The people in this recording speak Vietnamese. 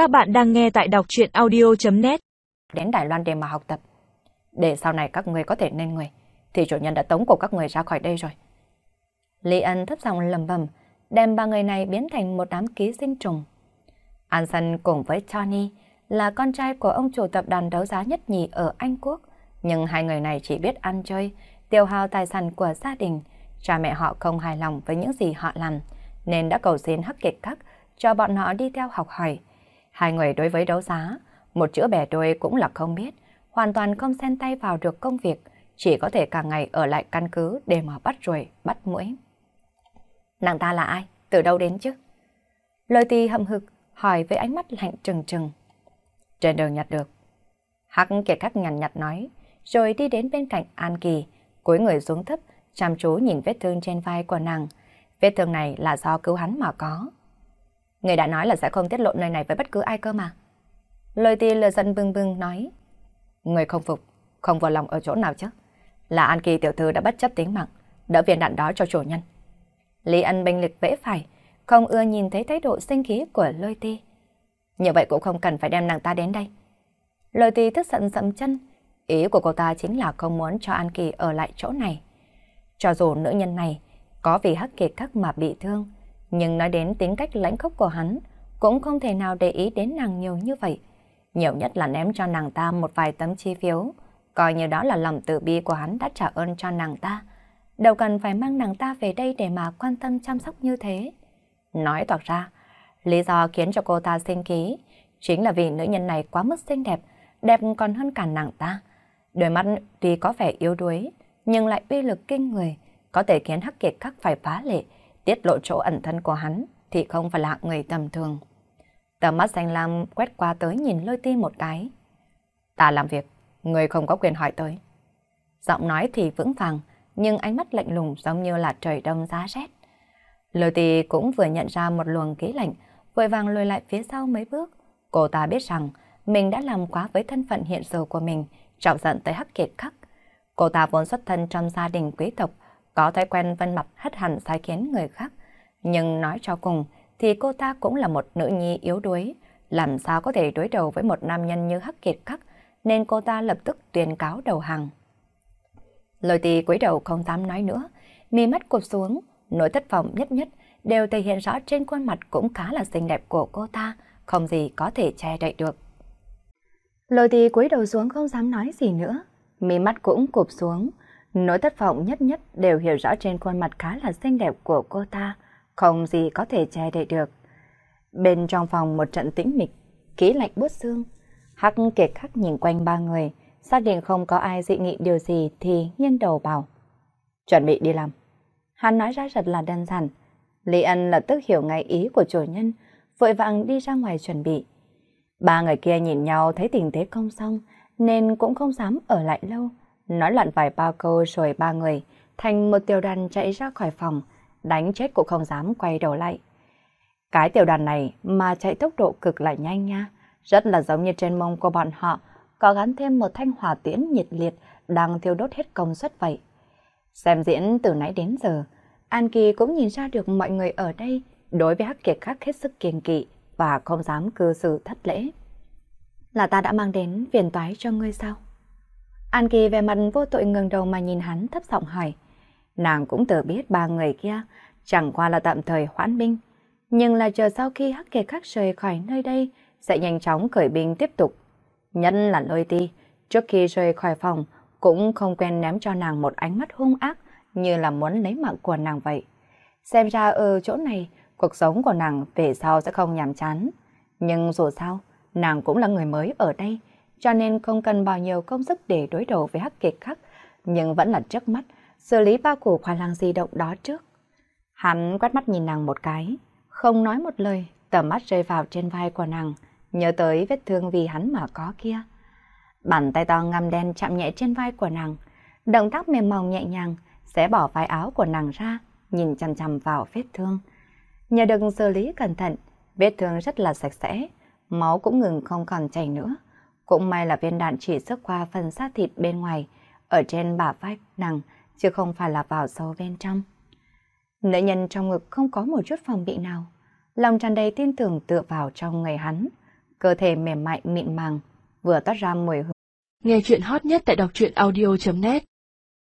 Các bạn đang nghe tại đọc chuyện audio.net Đến Đài Loan để mà học tập. Để sau này các người có thể nên người, thì chủ nhân đã tống của các người ra khỏi đây rồi. Lý Ân thấp giọng lầm bầm, đem ba người này biến thành một đám ký sinh trùng. An Sân cùng với Tony là con trai của ông chủ tập đoàn đấu giá nhất nhì ở Anh Quốc, nhưng hai người này chỉ biết ăn chơi, tiêu hao tài sản của gia đình. Cha mẹ họ không hài lòng với những gì họ làm, nên đã cầu xin Hắc Kiệt Khắc cho bọn họ đi theo học hỏi. Hai người đối với đấu giá, một chữ bẻ đôi cũng là không biết, hoàn toàn không xen tay vào được công việc, chỉ có thể cả ngày ở lại căn cứ để mà bắt ruồi, bắt mũi. Nàng ta là ai? Từ đâu đến chứ? Lôi ti hậm hực, hỏi với ánh mắt lạnh trừng trừng. Trên đường nhặt được. Hắc kiệt khắc nhằn nhặt nói, rồi đi đến bên cạnh An Kỳ, cúi người xuống thấp, chăm chú nhìn vết thương trên vai của nàng. Vết thương này là do cứu hắn mà có. Người đã nói là sẽ không tiết lộ nơi này với bất cứ ai cơ mà. Lôi ti lừa dân bưng bưng nói. Người không phục, không vừa lòng ở chỗ nào chứ. Là An Kỳ tiểu thư đã bất chấp tính mạng, đỡ viên đạn đó cho chủ nhân. Lý Ân bình lịch vẽ phải, không ưa nhìn thấy thái độ sinh khí của lôi ti. Như vậy cũng không cần phải đem nàng ta đến đây. Lôi ti tức giận dậm chân, ý của cô ta chính là không muốn cho An Kỳ ở lại chỗ này. Cho dù nữ nhân này có vì hắc kiệt khắc mà bị thương, nhưng nói đến tính cách lãnh khốc của hắn, cũng không thể nào để ý đến nàng nhiều như vậy. Nhiều nhất là ném cho nàng ta một vài tấm chi phiếu, coi như đó là lòng tự bi của hắn đã trả ơn cho nàng ta. Đâu cần phải mang nàng ta về đây để mà quan tâm chăm sóc như thế. Nói toạc ra, lý do khiến cho cô ta sinh khí chính là vì nữ nhân này quá mức xinh đẹp, đẹp còn hơn cả nàng ta. Đôi mắt tuy có vẻ yếu đuối, nhưng lại uy lực kinh người, có thể khiến Hắc Kiệt Khắc phải phá lệ, tiết lộ chỗ ẩn thân của hắn thì không phải là người tầm thường. Tầm mắt xanh lam quét qua tới nhìn lôi ti một cái. Ta làm việc, người không có quyền hỏi tới. Giọng nói thì vững vàng, nhưng ánh mắt lạnh lùng giống như là trời đông giá rét. Lôi ti cũng vừa nhận ra một luồng khí lạnh, vội vàng lùi lại phía sau mấy bước. Cô ta biết rằng mình đã làm quá với thân phận hiện giờ của mình, trọng giận tới hắc kiệt khắc. Cô ta vốn xuất thân trong gia đình quý tộc, có thói quen vân mặt hất hẳn sai khiến người khác. Nhưng nói cho cùng thì cô ta cũng là một nữ nhi yếu đuối, làm sao có thể đối đầu với một nam nhân như Hắc Kiệt Khắc, nên cô ta lập tức tuyên cáo đầu hàng. Lôi tì cúi đầu không dám nói nữa, mi mắt cụp xuống, nỗi thất vọng nhất nhất đều thể hiện rõ trên khuôn mặt cũng khá là xinh đẹp của cô ta, không gì có thể che đậy được. Lôi tì cúi đầu xuống không dám nói gì nữa, mi mắt cũng cụp xuống, Nỗi thất vọng nhất nhất đều hiểu rõ trên khuôn mặt khá là xinh đẹp của cô ta, không gì có thể che đậy được. Bên trong phòng một trận tĩnh mịch, khí lạnh buốt xương. Hắc kiệt khắc nhìn quanh ba người, xác định không có ai dị nghị điều gì thì nghiêng đầu bảo. Chuẩn bị đi làm. Hắn nói ra thật là đơn giản. Lý Ân lập tức hiểu ngay ý của chủ nhân, vội vàng đi ra ngoài chuẩn bị. Ba người kia nhìn nhau thấy tình thế không xong, nên cũng không dám ở lại lâu. Nói loạn vài ba câu rồi ba người thành một tiểu đoàn chạy ra khỏi phòng, đánh chết cũng không dám quay đầu lại. Cái tiểu đoàn này mà chạy tốc độ cực là nhanh nha, rất là giống như trên mông của bọn họ, có gắn thêm một thanh hỏa tiễn nhiệt liệt đang thiêu đốt hết công suất vậy. Xem diễn từ nãy đến giờ, An Kỳ cũng nhìn ra được mọi người ở đây đối với Hắc Kiệt Khắc hết sức kiêng kỵ và không dám cư xử thất lễ. Là ta đã mang đến phiền toái cho ngươi sao? An Kỳ về mặt vô tội ngừng đầu mà nhìn hắn thấp giọng hỏi. Nàng cũng tự biết ba người kia chẳng qua là tạm thời hoãn binh, nhưng là chờ sau khi hắc kề khắc rời khỏi nơi đây sẽ nhanh chóng khởi binh tiếp tục. Nhân là lôi ti, trước khi rời khỏi phòng cũng không quen ném cho nàng một ánh mắt hung ác như là muốn lấy mạng của nàng vậy. Xem ra ở chỗ này, cuộc sống của nàng về sau sẽ không nhàm chán. Nhưng dù sao, nàng cũng là người mới ở đây, cho nên không cần bao nhiêu công sức để đối đầu với hắc kiệt khắc, nhưng vẫn là trước mắt, xử lý ba củ khoai lang di động đó trước. Hắn quét mắt nhìn nàng một cái, không nói một lời, tầm mắt rơi vào trên vai của nàng, nhớ tới vết thương vì hắn mà có kia. Bàn tay to ngăm đen chạm nhẹ trên vai của nàng, động tác mềm mỏng nhẹ nhàng, sẽ bỏ vai áo của nàng ra, nhìn chằm chằm vào vết thương. Nhờ được xử lý cẩn thận, vết thương rất là sạch sẽ, máu cũng ngừng không còn chảy nữa. Cũng may là viên đạn chỉ sức qua phần xác thịt bên ngoài, ở trên bả vai nàng, chứ không phải là vào sâu bên trong. Nữ nhân trong ngực không có một chút phòng bị nào. Lòng tràn đầy tin tưởng tựa vào trong người hắn. cơ thể mềm mại mịn màng, vừa toát ra mùi hương. Nghe chuyện hot nhất tại đọc truyện audio.net